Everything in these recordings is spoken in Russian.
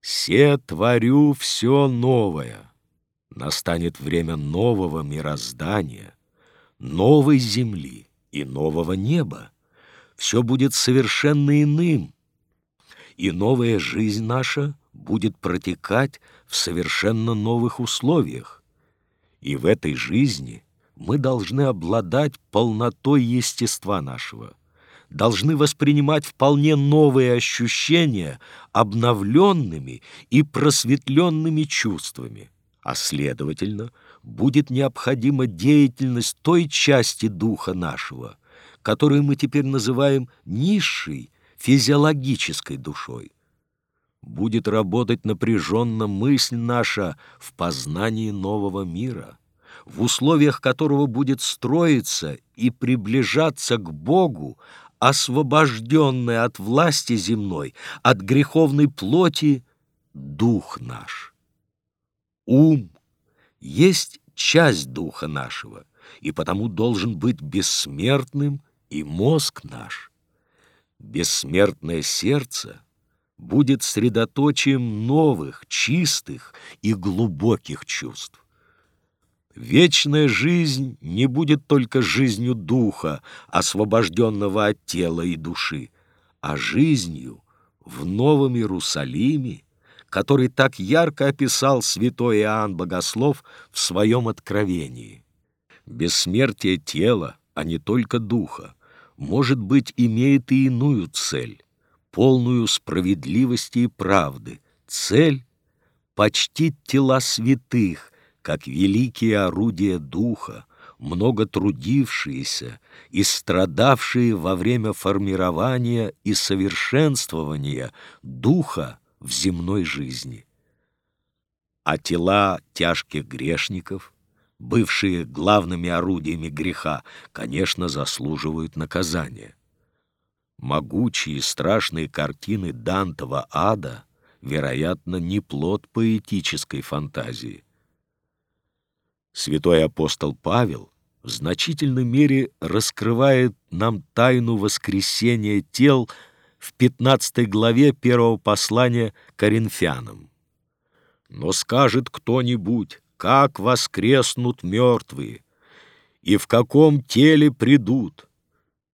«Се творю все новое». Настанет время нового мироздания, новой земли и нового неба. Все будет совершенно иным, и новая жизнь наша будет протекать в совершенно новых условиях. И в этой жизни мы должны обладать полнотой естества нашего, должны воспринимать вполне новые ощущения обновленными и просветленными чувствами, а, следовательно, будет необходима деятельность той части духа нашего, которую мы теперь называем низшей физиологической душой. Будет работать напряженно мысль наша в познании нового мира, в условиях которого будет строиться и приближаться к Богу освобожденный от власти земной, от греховной плоти, дух наш. Ум есть часть духа нашего, и потому должен быть бессмертным и мозг наш. Бессмертное сердце будет средоточием новых, чистых и глубоких чувств. Вечная жизнь не будет только жизнью духа, освобожденного от тела и души, а жизнью в Новом Иерусалиме, который так ярко описал святой Иоанн Богослов в своем откровении. Бессмертие тела, а не только духа, может быть, имеет и иную цель, полную справедливости и правды, цель — почтить тела святых, как великие орудия духа, много трудившиеся и страдавшие во время формирования и совершенствования духа в земной жизни. А тела тяжких грешников, бывшие главными орудиями греха, конечно, заслуживают наказания. Могучие и страшные картины Дантова ада, вероятно, не плод поэтической фантазии – Святой апостол Павел в значительной мере раскрывает нам тайну воскресения тел в 15 главе первого послания Коринфянам. «Но скажет кто-нибудь, как воскреснут мертвые, и в каком теле придут?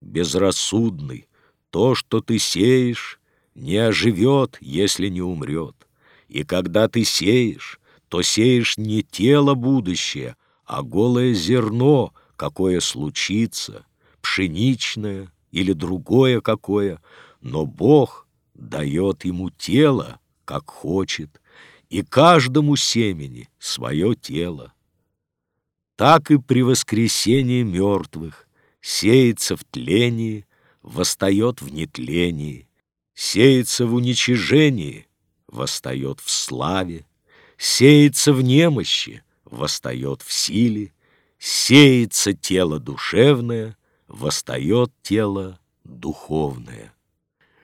Безрассудный, то, что ты сеешь, не оживет, если не умрет. И когда ты сеешь, то сеешь не тело будущее, а голое зерно, какое случится, пшеничное или другое какое, но Бог дает ему тело, как хочет, и каждому семени свое тело. Так и при воскресении мертвых сеется в тлении, восстает в нетлении, сеется в уничижении, восстает в славе, сеется в немощи, восстает в силе, сеется тело душевное, восстает тело духовное.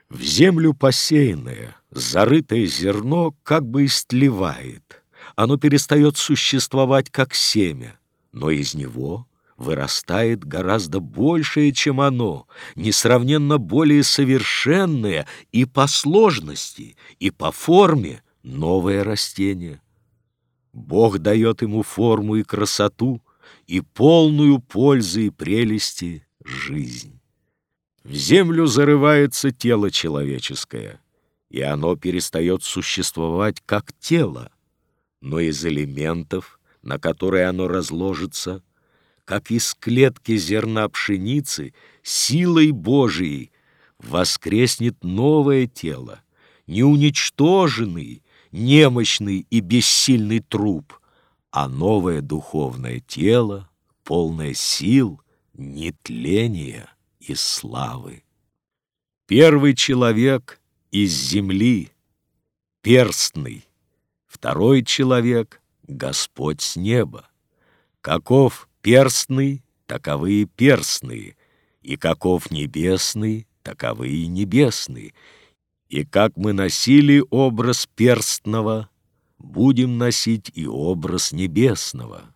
В землю посеянное, зарытое зерно как бы истлевает, оно перестает существовать как семя, но из него вырастает гораздо большее, чем оно, несравненно более совершенное и по сложности, и по форме новое растение. Бог дает ему форму и красоту, и полную пользы и прелести жизнь. В землю зарывается тело человеческое, и оно перестает существовать как тело, но из элементов, на которые оно разложится, как из клетки зерна пшеницы, силой Божией воскреснет новое тело, неуничтоженный, немощный и бессильный труп, а новое духовное тело, полное сил, нетления и славы. Первый человек из земли, перстный, второй человек — Господь с неба. Каков перстный, таковы и перстные, и каков небесный, таковы и небесные, и как мы носили образ перстного, будем носить и образ небесного.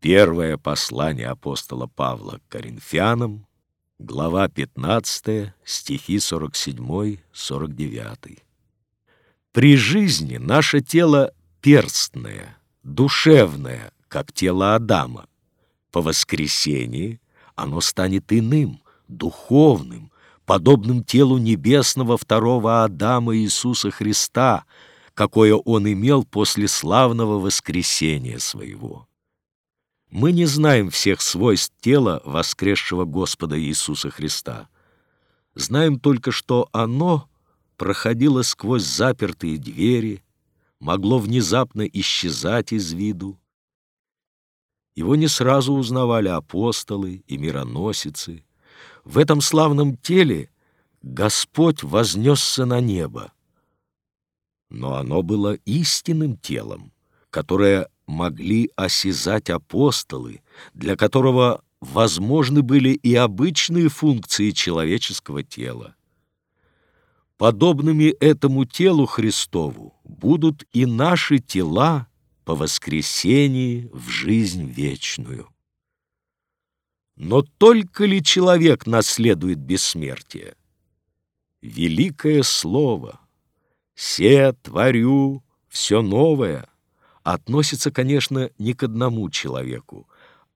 Первое послание апостола Павла к Коринфянам, глава 15, стихи 47-49. При жизни наше тело перстное, душевное, как тело Адама. По воскресении оно станет иным, духовным, подобным телу небесного второго Адама Иисуса Христа, какое он имел после славного воскресения своего. Мы не знаем всех свойств тела воскресшего Господа Иисуса Христа. Знаем только, что оно проходило сквозь запертые двери, могло внезапно исчезать из виду. Его не сразу узнавали апостолы и мироносицы. В этом славном теле Господь вознесся на небо. Но оно было истинным телом, которое могли осязать апостолы, для которого возможны были и обычные функции человеческого тела. Подобными этому телу Христову будут и наши тела по воскресении в жизнь вечную. Но только ли человек наследует бессмертие? Великое слово «Се творю все новое» относится, конечно, не к одному человеку,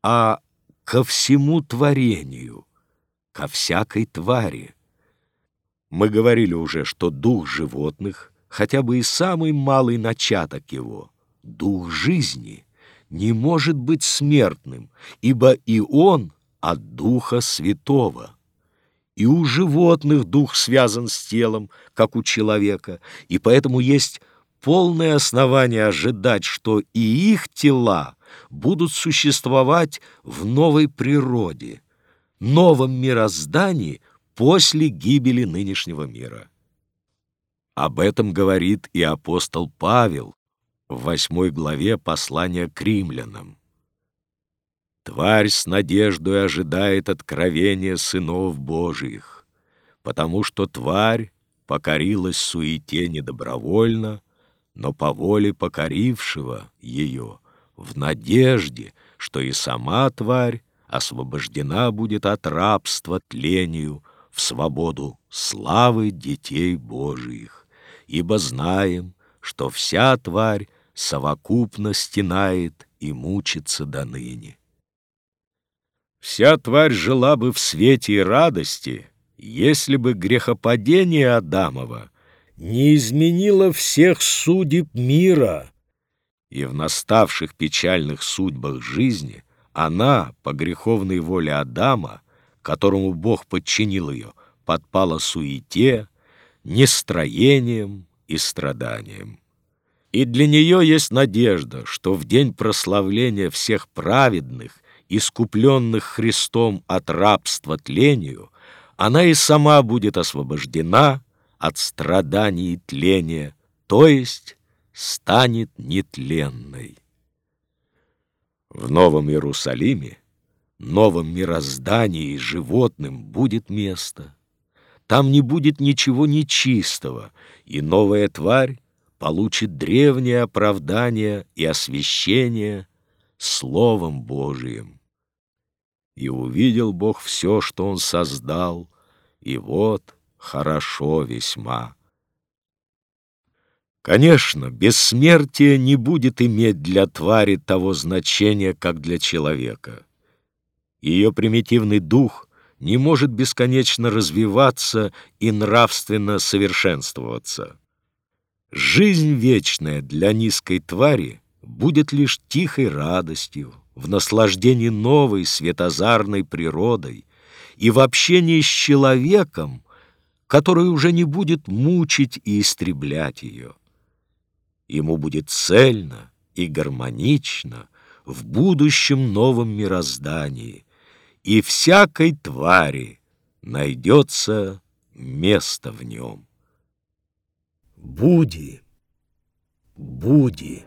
а ко всему творению, ко всякой твари. Мы говорили уже, что дух животных, хотя бы и самый малый начаток его, дух жизни, не может быть смертным, ибо и он от Духа Святого. И у животных дух связан с телом, как у человека, и поэтому есть полное основание ожидать, что и их тела будут существовать в новой природе, новом мироздании после гибели нынешнего мира. Об этом говорит и апостол Павел в восьмой главе послания к римлянам. «Тварь с надеждой ожидает откровения сынов Божиих, потому что тварь покорилась суете недобровольно, но по воле покорившего ее, в надежде, что и сама тварь освобождена будет от рабства тлению в свободу славы детей Божиих, ибо знаем, что вся тварь совокупно стенает и мучится до ныне. Вся тварь жила бы в свете и радости, если бы грехопадение Адамова не изменило всех судеб мира, и в наставших печальных судьбах жизни она, по греховной воле Адама, которому Бог подчинил ее, подпала суете, нестроением и страданием. И для нее есть надежда, что в день прославления всех праведных, искупленных Христом от рабства тлению, она и сама будет освобождена от страданий тления, то есть станет нетленной. В Новом Иерусалиме, новом мироздании животным будет место. Там не будет ничего нечистого, и новая тварь получит древнее оправдание и освящение Словом Божиим. И увидел Бог все, что Он создал, и вот — хорошо весьма. Конечно, бессмертие не будет иметь для твари того значения, как для человека. Ее примитивный дух не может бесконечно развиваться и нравственно совершенствоваться. Жизнь вечная для низкой твари будет лишь тихой радостью, в наслаждении новой светозарной природой и в общении с человеком, который уже не будет мучить и истреблять ее. Ему будет цельно и гармонично в будущем новом мироздании, и всякой твари найдется место в нем. Буди, буди.